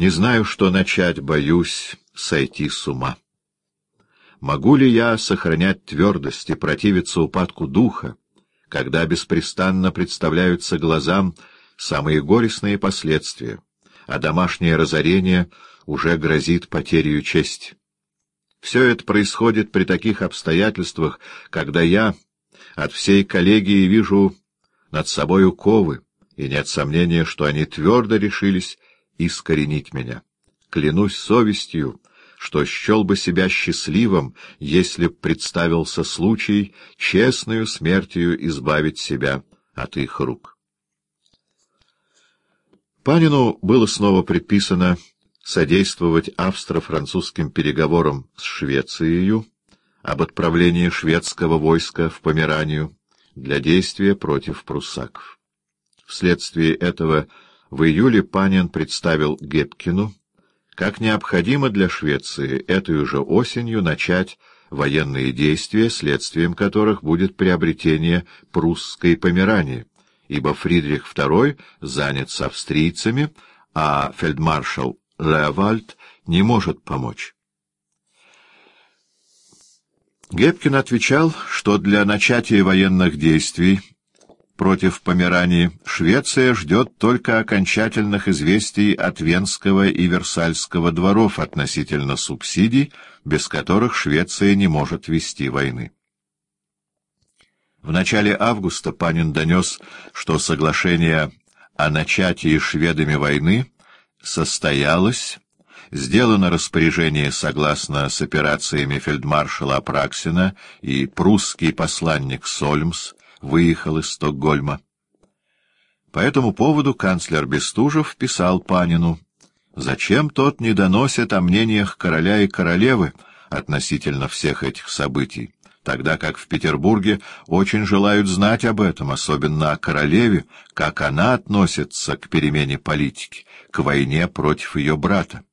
Не знаю, что начать, боюсь сойти с ума. Могу ли я сохранять твердость и противиться упадку духа, когда беспрестанно представляются глазам самые горестные последствия, а домашнее разорение уже грозит потерей чести? Все это происходит при таких обстоятельствах, когда я от всей коллегии вижу над собою ковы, и нет сомнения, что они твердо решились искоренить меня. Клянусь совестью, что счел бы себя счастливым, если б представился случай честную смертью избавить себя от их рук. Панину было снова предписано содействовать австро-французским переговорам с Швецией об отправлении шведского войска в Померанию для действия против пруссаков. Вследствие этого в июле Панин представил Гепкину, как необходимо для Швеции этой же осенью начать военные действия, следствием которых будет приобретение прусской Померании, ибо Фридрих II занят с австрийцами, а фельдмаршал Леовальд не может помочь. Гепкин отвечал, что для начатия военных действий против Померании Швеция ждет только окончательных известий от Венского и Версальского дворов относительно субсидий, без которых Швеция не может вести войны. В начале августа Панин донес, что соглашение о начатии шведами войны состоялось, сделано распоряжение согласно с операциями фельдмаршала Апраксина и прусский посланник Сольмс, выехал из Стокгольма. По этому поводу канцлер Бестужев писал Панину, «Зачем тот не доносит о мнениях короля и королевы относительно всех этих событий, тогда как в Петербурге очень желают знать об этом, особенно о королеве, как она относится к перемене политики, к войне против ее брата.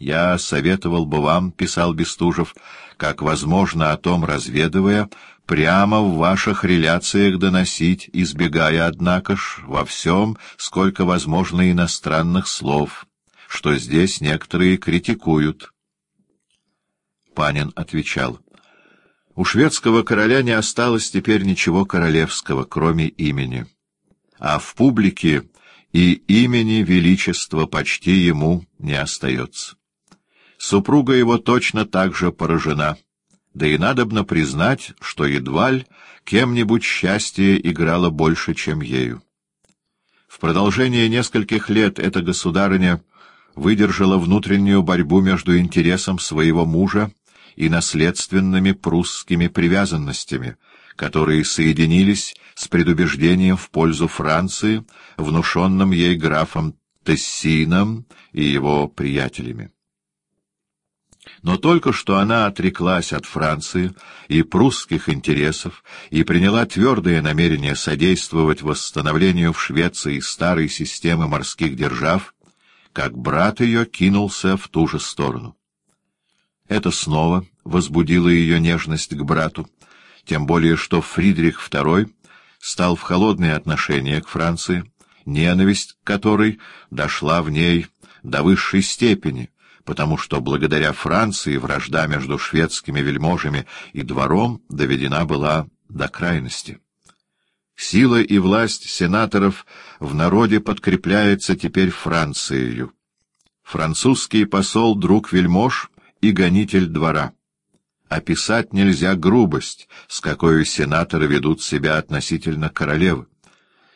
Я советовал бы вам, — писал Бестужев, — как возможно о том разведывая, прямо в ваших реляциях доносить, избегая, однако ж, во всем, сколько возможно иностранных слов, что здесь некоторые критикуют. Панин отвечал. У шведского короля не осталось теперь ничего королевского, кроме имени. А в публике и имени величества почти ему не остается. Супруга его точно так же поражена. Да и надобно признать, что едва ли кем-нибудь счастье играло больше, чем ею. В продолжение нескольких лет эта государыня выдержала внутреннюю борьбу между интересом своего мужа и наследственными прусскими привязанностями, которые соединились с предубеждением в пользу Франции, внушенным ей графом Тессином и его приятелями. Но только что она отреклась от Франции и прусских интересов и приняла твердое намерение содействовать восстановлению в Швеции старой системы морских держав, как брат ее кинулся в ту же сторону. Это снова возбудило ее нежность к брату, тем более что Фридрих II стал в холодные отношения к Франции, ненависть к которой дошла в ней до высшей степени — потому что благодаря Франции вражда между шведскими вельможами и двором доведена была до крайности. Сила и власть сенаторов в народе подкрепляется теперь Францией. Французский посол — друг вельмож и гонитель двора. Описать нельзя грубость, с какой сенаторы ведут себя относительно королевы.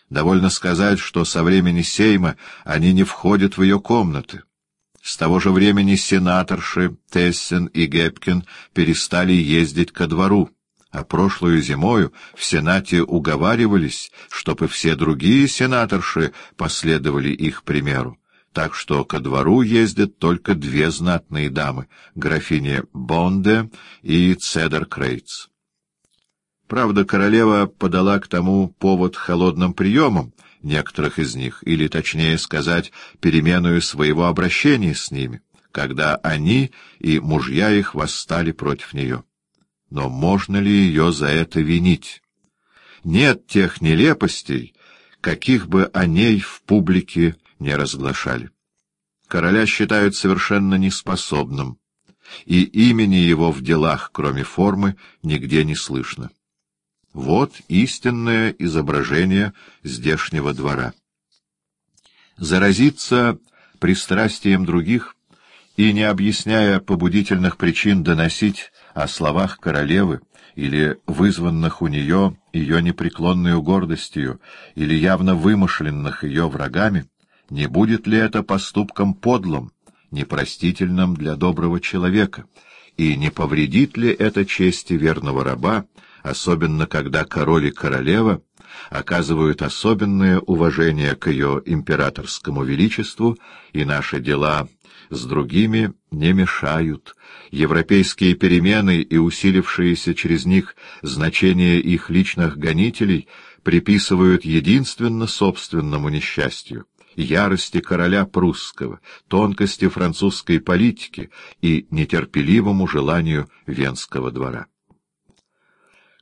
Довольно сказать, что со времени Сейма они не входят в ее комнаты. С того же времени сенаторши Тессен и Гепкин перестали ездить ко двору, а прошлую зимою в Сенате уговаривались, чтобы все другие сенаторши последовали их примеру. Так что ко двору ездят только две знатные дамы — графиня Бонде и Цедер Крейтс. Правда, королева подала к тому повод холодным приемом, некоторых из них, или, точнее сказать, переменную своего обращения с ними, когда они и мужья их восстали против нее. Но можно ли ее за это винить? Нет тех нелепостей, каких бы о ней в публике не разглашали. короля считают совершенно неспособным, и имени его в делах, кроме формы, нигде не слышно. Вот истинное изображение здешнего двора. Заразиться пристрастием других и, не объясняя побудительных причин, доносить о словах королевы или вызванных у нее ее непреклонную гордостью или явно вымышленных ее врагами, не будет ли это поступком подлым, непростительным для доброго человека, и не повредит ли это чести верного раба, особенно когда король и королева оказывают особенное уважение к ее императорскому величеству, и наши дела с другими не мешают. Европейские перемены и усилившиеся через них значение их личных гонителей приписывают единственно собственному несчастью ярости короля прусского, тонкости французской политики и нетерпеливому желанию венского двора.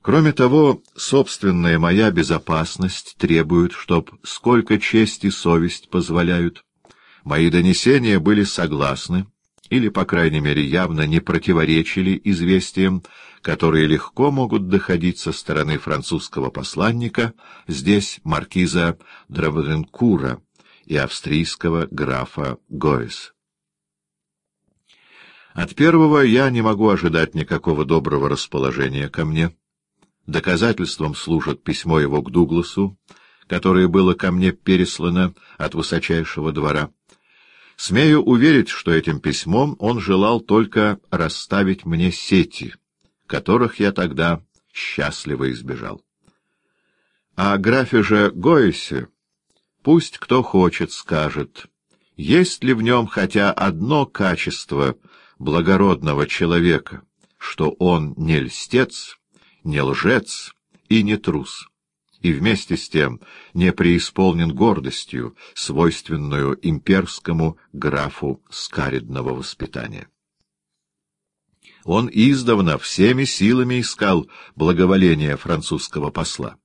Кроме того, собственная моя безопасность требует, чтоб, сколько честь и совесть позволяют, мои донесения были согласны, или, по крайней мере, явно не противоречили известиям, которые легко могут доходить со стороны французского посланника, здесь маркиза Дравренкура и австрийского графа Гойс. От первого я не могу ожидать никакого доброго расположения ко мне, Доказательством служит письмо его к Дугласу, которое было ко мне переслано от высочайшего двора. Смею уверить, что этим письмом он желал только расставить мне сети, которых я тогда счастливо избежал. А графе же Гойсе пусть кто хочет скажет, есть ли в нем хотя одно качество благородного человека, что он не льстец, не лжец и не трус, и вместе с тем не преисполнен гордостью, свойственную имперскому графу скаридного воспитания. Он издавна всеми силами искал благоволения французского посла,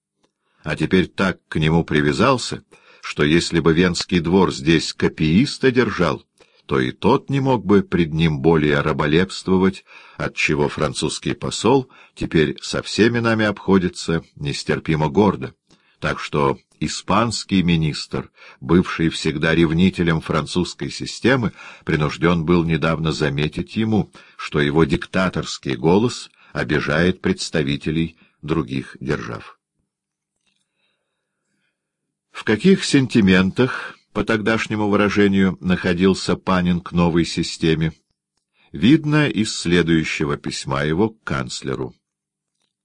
а теперь так к нему привязался, что если бы Венский двор здесь копииста держал, то и тот не мог бы пред ним более раболепствовать, отчего французский посол теперь со всеми нами обходится нестерпимо гордо. Так что испанский министр, бывший всегда ревнителем французской системы, принужден был недавно заметить ему, что его диктаторский голос обижает представителей других держав. В каких сентиментах по тогдашнему выражению, находился Панин к новой системе, видно из следующего письма его к канцлеру.